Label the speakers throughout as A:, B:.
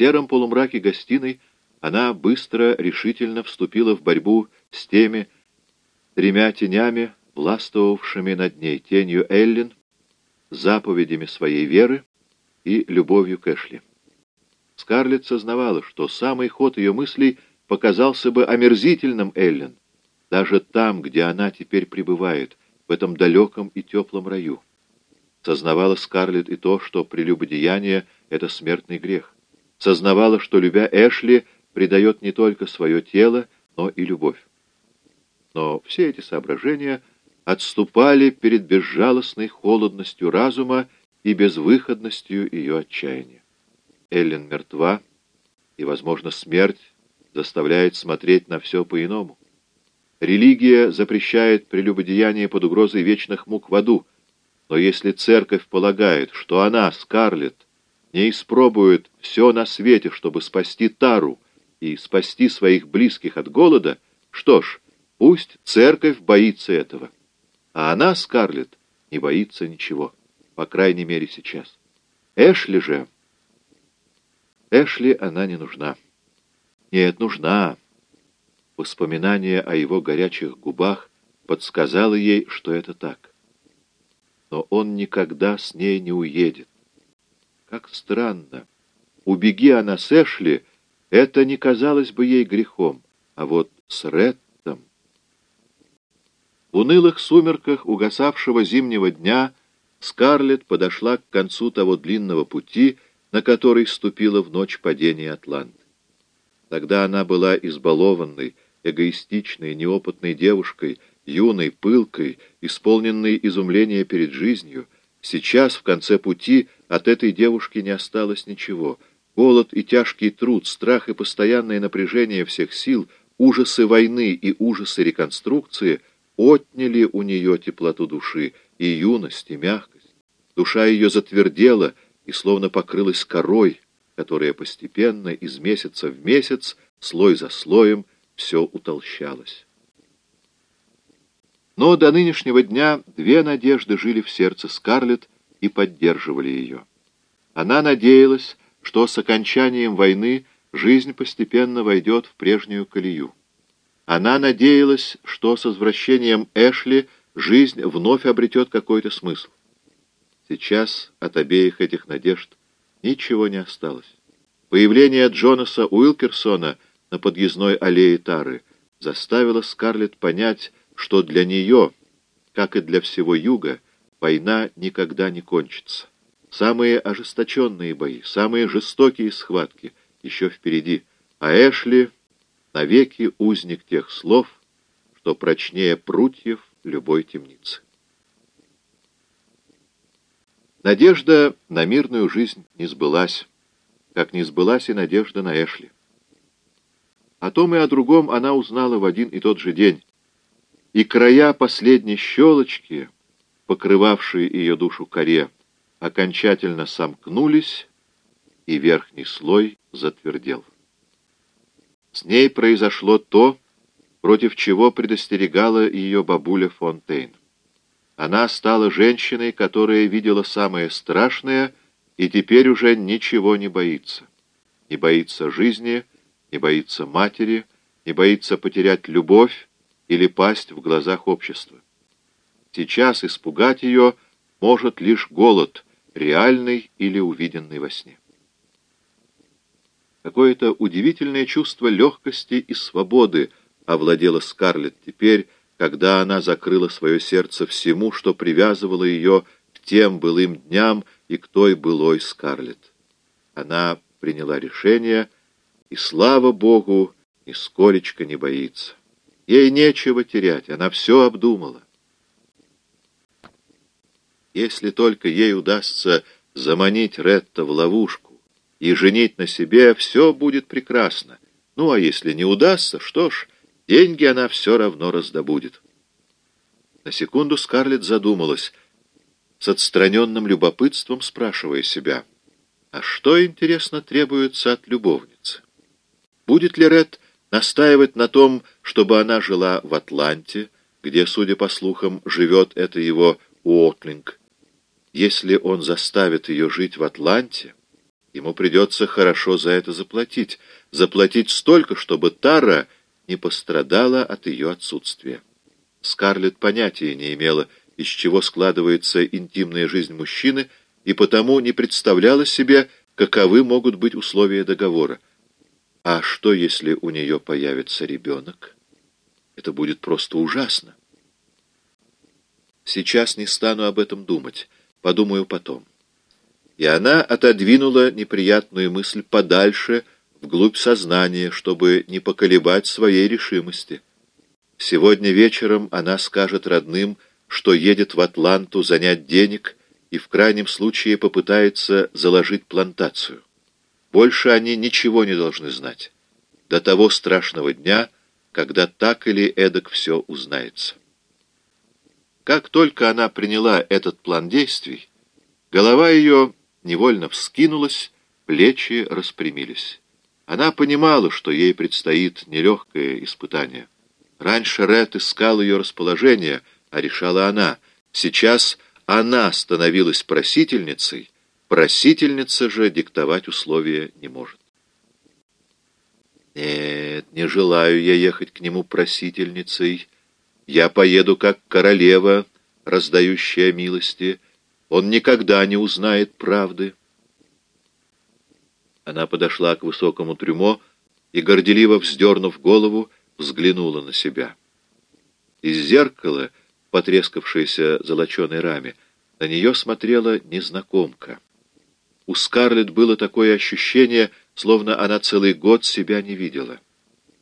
A: сером полумраке гостиной она быстро, решительно вступила в борьбу с теми тремя тенями, властвовавшими над ней тенью Эллин, заповедями своей веры и любовью к Эшли. Скарлетт сознавала, что самый ход ее мыслей показался бы омерзительным Эллен, даже там, где она теперь пребывает, в этом далеком и теплом раю. Сознавала Скарлетт и то, что прелюбодеяние — это смертный грех. Сознавала, что, любя Эшли, предает не только свое тело, но и любовь. Но все эти соображения отступали перед безжалостной холодностью разума и безвыходностью ее отчаяния. Эллен мертва, и, возможно, смерть заставляет смотреть на все по-иному. Религия запрещает прелюбодеяние под угрозой вечных мук в аду, но если церковь полагает, что она, Скарлетт, не испробует все на свете, чтобы спасти Тару и спасти своих близких от голода, что ж, пусть церковь боится этого. А она, Скарлетт, не боится ничего, по крайней мере сейчас. Эшли же... Эшли она не нужна. Нет, нужна. Воспоминание о его горячих губах подсказало ей, что это так. Но он никогда с ней не уедет. Как странно. Убеги она с Эшли, это не казалось бы ей грехом. А вот с Реттом... В унылых сумерках угасавшего зимнего дня Скарлетт подошла к концу того длинного пути, на который ступила в ночь падения Атланты. Тогда она была избалованной, эгоистичной, неопытной девушкой, юной, пылкой, исполненной изумления перед жизнью. Сейчас, в конце пути, от этой девушки не осталось ничего. Голод и тяжкий труд, страх и постоянное напряжение всех сил, ужасы войны и ужасы реконструкции отняли у нее теплоту души, и юность, и мягкость. Душа ее затвердела и словно покрылась корой, которая постепенно, из месяца в месяц, слой за слоем, все утолщалось. Но до нынешнего дня две надежды жили в сердце Скарлетт и поддерживали ее. Она надеялась, что с окончанием войны жизнь постепенно войдет в прежнюю колею. Она надеялась, что с возвращением Эшли жизнь вновь обретет какой-то смысл. Сейчас от обеих этих надежд ничего не осталось. Появление Джонаса Уилкерсона — на подъездной аллее Тары заставила Скарлетт понять, что для нее, как и для всего Юга, война никогда не кончится. Самые ожесточенные бои, самые жестокие схватки еще впереди, а Эшли — навеки узник тех слов, что прочнее прутьев любой темницы. Надежда на мирную жизнь не сбылась, как не сбылась и надежда на Эшли. О том и о другом она узнала в один и тот же день. И края последней щелочки, покрывавшие ее душу коре, окончательно сомкнулись, и верхний слой затвердел. С ней произошло то, против чего предостерегала ее бабуля Фонтейн. Она стала женщиной, которая видела самое страшное и теперь уже ничего не боится. Не боится жизни, не боится матери, не боится потерять любовь или пасть в глазах общества. Сейчас испугать ее может лишь голод, реальный или увиденный во сне. Какое-то удивительное чувство легкости и свободы овладело Скарлетт теперь, когда она закрыла свое сердце всему, что привязывало ее к тем былым дням и к той былой Скарлетт. Она приняла решение — и, слава Богу, нисколечко не боится. Ей нечего терять, она все обдумала. Если только ей удастся заманить Ретта в ловушку и женить на себе, все будет прекрасно. Ну, а если не удастся, что ж, деньги она все равно раздобудет. На секунду Скарлетт задумалась, с отстраненным любопытством спрашивая себя, а что, интересно, требуется от любовницы? Будет ли Ред настаивать на том, чтобы она жила в Атланте, где, судя по слухам, живет это его Уотлинг? Если он заставит ее жить в Атланте, Ему придется хорошо за это заплатить. Заплатить столько, чтобы Тара не пострадала от ее отсутствия. Скарлетт понятия не имела, из чего складывается интимная жизнь мужчины, и потому не представляла себе, каковы могут быть условия договора. А что, если у нее появится ребенок? Это будет просто ужасно. Сейчас не стану об этом думать, подумаю потом. И она отодвинула неприятную мысль подальше, вглубь сознания, чтобы не поколебать своей решимости. Сегодня вечером она скажет родным, что едет в Атланту занять денег и в крайнем случае попытается заложить плантацию. Больше они ничего не должны знать. До того страшного дня, когда так или эдак все узнается. Как только она приняла этот план действий, голова ее невольно вскинулась, плечи распрямились. Она понимала, что ей предстоит нелегкое испытание. Раньше Ред искал ее расположение, а решала она. Сейчас она становилась просительницей, просительница же диктовать условия не может. Нет, не желаю я ехать к нему просительницей. Я поеду как королева, раздающая милости. Он никогда не узнает правды. Она подошла к высокому трюмо и, горделиво вздернув голову, взглянула на себя. Из зеркала, потрескавшейся золоченой раме, на нее смотрела незнакомка. У Скарлетт было такое ощущение, словно она целый год себя не видела.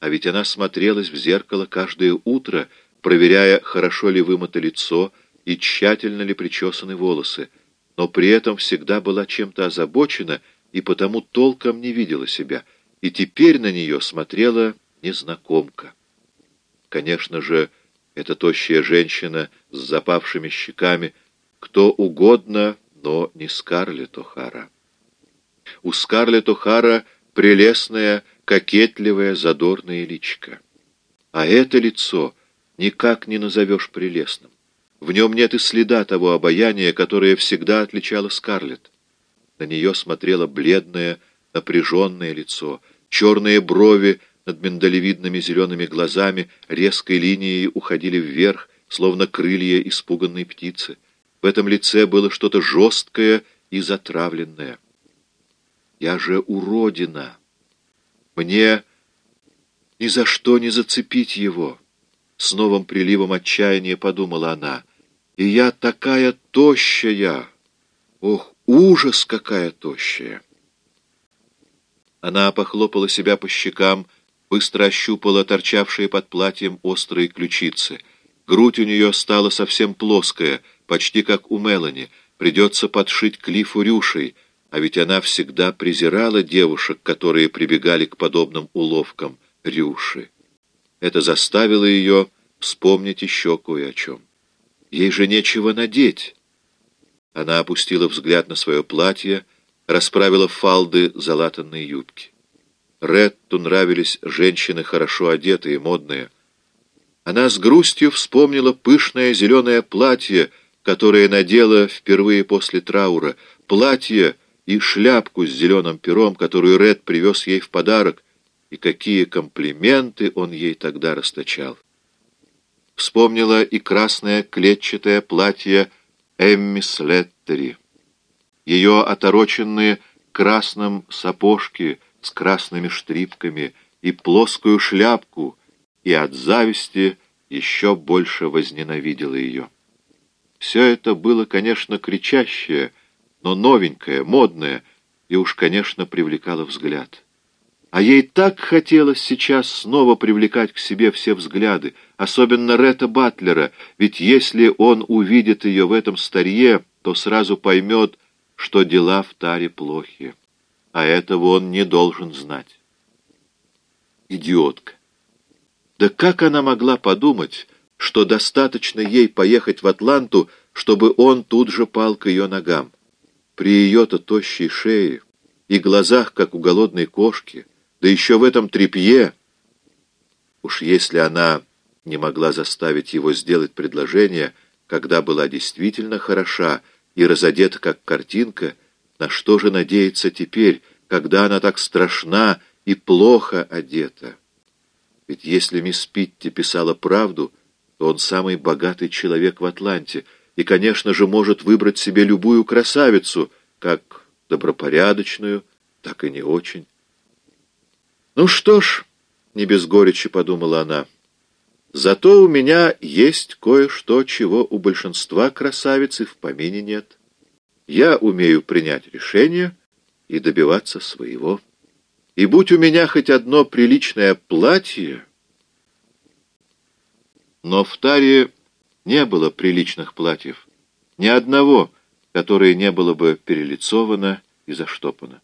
A: А ведь она смотрелась в зеркало каждое утро, проверяя, хорошо ли вымыто лицо и тщательно ли причесаны волосы, но при этом всегда была чем-то озабочена и потому толком не видела себя, и теперь на нее смотрела незнакомка. Конечно же, эта тощая женщина с запавшими щеками, кто угодно, но не Скарлетт О'Хара. У Скарлетт О'Хара прелестная, кокетливая, задорная личка. А это лицо никак не назовешь прелестным. В нем нет и следа того обаяния, которое всегда отличало Скарлетт. На нее смотрело бледное, напряженное лицо, черные брови над миндалевидными зелеными глазами резкой линией уходили вверх, словно крылья испуганной птицы. В этом лице было что-то жесткое и затравленное. «Я же уродина! Мне ни за что не зацепить его!» С новым приливом отчаяния подумала она. «И я такая тощая! Ох, ужас, какая тощая!» Она похлопала себя по щекам, быстро ощупала торчавшие под платьем острые ключицы. Грудь у нее стала совсем плоская, почти как у Мелани. Придется подшить клифу рюшей, а ведь она всегда презирала девушек, которые прибегали к подобным уловкам рюши. Это заставило ее вспомнить еще кое о чем. Ей же нечего надеть. Она опустила взгляд на свое платье, расправила фалды залатанной юбки. Ретту нравились женщины хорошо одетые, модные. Она с грустью вспомнила пышное зеленое платье, которое надела впервые после траура, платье и шляпку с зеленым пером, которую Ред привез ей в подарок, и какие комплименты он ей тогда расточал. Вспомнила и красное клетчатое платье Эмми Слеттери, ее отороченные красным сапожки — с красными штрипками и плоскую шляпку, и от зависти еще больше возненавидела ее. Все это было, конечно, кричащее, но новенькое, модное, и уж, конечно, привлекало взгляд. А ей так хотелось сейчас снова привлекать к себе все взгляды, особенно Ретта Батлера, ведь если он увидит ее в этом старье, то сразу поймет, что дела в таре плохи а этого он не должен знать. Идиотка. Да как она могла подумать, что достаточно ей поехать в Атланту, чтобы он тут же пал к ее ногам? При ее-то тощей шее и глазах, как у голодной кошки, да еще в этом тряпье. Уж если она не могла заставить его сделать предложение, когда была действительно хороша и разодета как картинка, На что же надеяться теперь, когда она так страшна и плохо одета? Ведь если мисс Питти писала правду, то он самый богатый человек в Атланте и, конечно же, может выбрать себе любую красавицу, как добропорядочную, так и не очень. Ну что ж, не без горечи подумала она, зато у меня есть кое-что, чего у большинства красавиц в помине нет. Я умею принять решение и добиваться своего. И будь у меня хоть одно приличное платье... Но в Таре не было приличных платьев, ни одного, которое не было бы перелицовано и заштопано.